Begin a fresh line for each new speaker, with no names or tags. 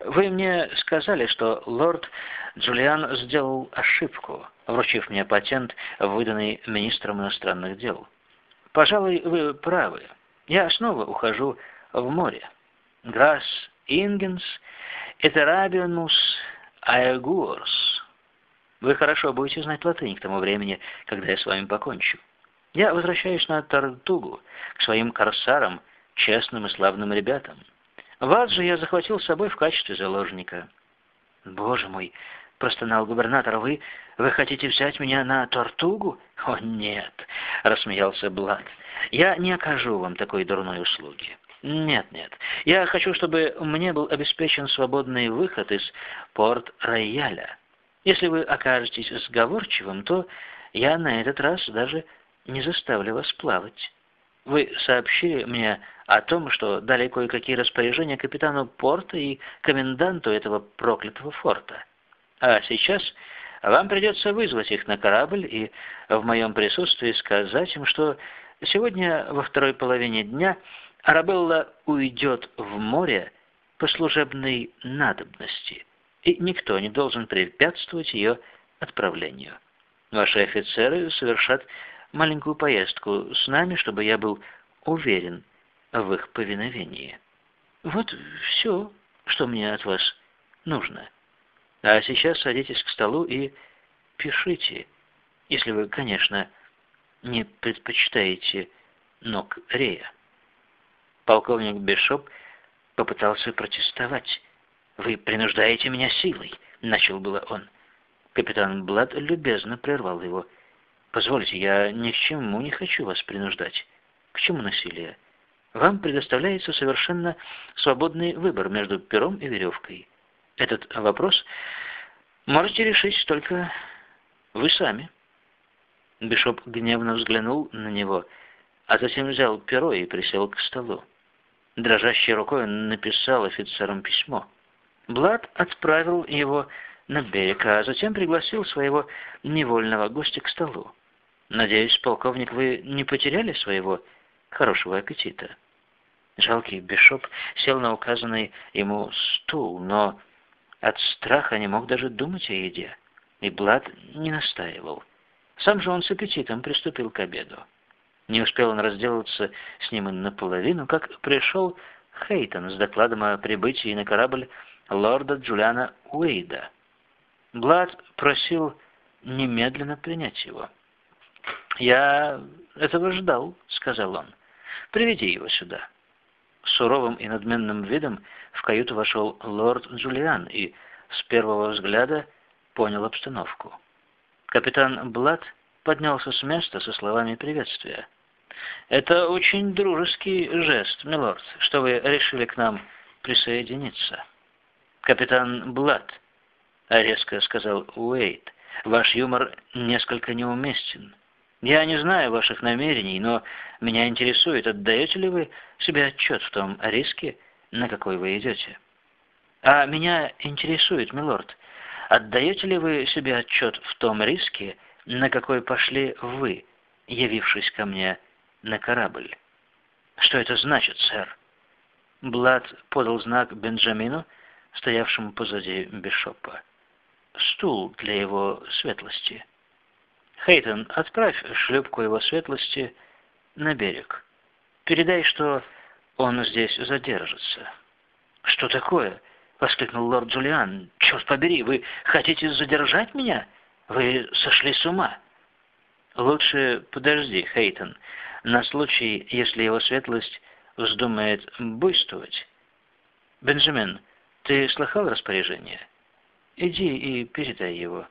Вы мне сказали, что лорд Джулиан сделал ошибку, вручив мне патент, выданный министром иностранных дел. Пожалуй, вы правы. Я снова ухожу в море. Грас ингенс, этерабианус аэгуорс. Вы хорошо будете знать латынь к тому времени, когда я с вами покончу. Я возвращаюсь на Тартугу, к своим корсарам, честным и славным ребятам. Вас же я захватил с собой в качестве заложника. Боже мой, простонал губернатор, вы, вы хотите взять меня на Тортугу? О, нет, рассмеялся Блад. Я не окажу вам такой дурной услуги. Нет, нет. Я хочу, чтобы мне был обеспечен свободный выход из Порт-Рояля. Если вы окажетесь сговорчивым, то я на этот раз даже не заставлю вас плавать. Вы сообщили мне о том, что дали кое-какие распоряжения капитану порта и коменданту этого проклятого форта. А сейчас вам придется вызвать их на корабль и в моем присутствии сказать им, что сегодня во второй половине дня Арабелла уйдет в море по служебной надобности, и никто не должен препятствовать ее отправлению. Ваши офицеры совершат маленькую поездку с нами, чтобы я был уверен в их повиновении. Вот все, что мне от вас нужно. А сейчас садитесь к столу и пишите, если вы, конечно, не предпочитаете ног Рея. Полковник Бишоп попытался протестовать. «Вы принуждаете меня силой», — начал было он. Капитан Блад любезно прервал его. Позвольте, я ни к чему не хочу вас принуждать. К чему насилие? Вам предоставляется совершенно свободный выбор между пером и веревкой. Этот вопрос можете решить только вы сами. Бишоп гневно взглянул на него, а затем взял перо и присел к столу. Дрожащей рукой он написал офицерам письмо. Блад отправил его на берег, а затем пригласил своего невольного гостя к столу. Надеюсь, полковник, вы не потеряли своего хорошего аппетита. Жалкий Бишоп сел на указанный ему стул, но от страха не мог даже думать о еде, и Блад не настаивал. Сам же он с аппетитом приступил к обеду. Не успел он разделаться с ним наполовину, как пришел Хейтон с докладом о прибытии на корабль лорда Джулиана Уэйда. Блад просил немедленно принять его. «Я этого ждал», — сказал он. «Приведи его сюда». Суровым и надменным видом в каюту вошел лорд Джулиан и с первого взгляда понял обстановку. Капитан Блад поднялся с места со словами приветствия. «Это очень дружеский жест, милорд, что вы решили к нам присоединиться». «Капитан Блад», — резко сказал Уэйт, — «ваш юмор несколько неуместен. Я не знаю ваших намерений, но меня интересует, отдаете ли вы себе отчет в том риске, на какой вы идете. А меня интересует, милорд, отдаете ли вы себе отчет в том риске, на какой пошли вы, явившись ко мне на корабль? Что это значит, сэр? Блад подал знак Бенджамину, стоявшему позади Бишопа. Стул для его светлости. Хейтон, отправь шлюпку его светлости на берег. Передай, что он здесь задержится. Что такое? воскликнул лорд Джулиан. Черт побери, вы хотите задержать меня? Вы сошли с ума. Лучше подожди, Хейтон, на случай, если его светлость вздумает буйствовать. Бенджамин, ты слыхал распоряжение? Иди и передай его.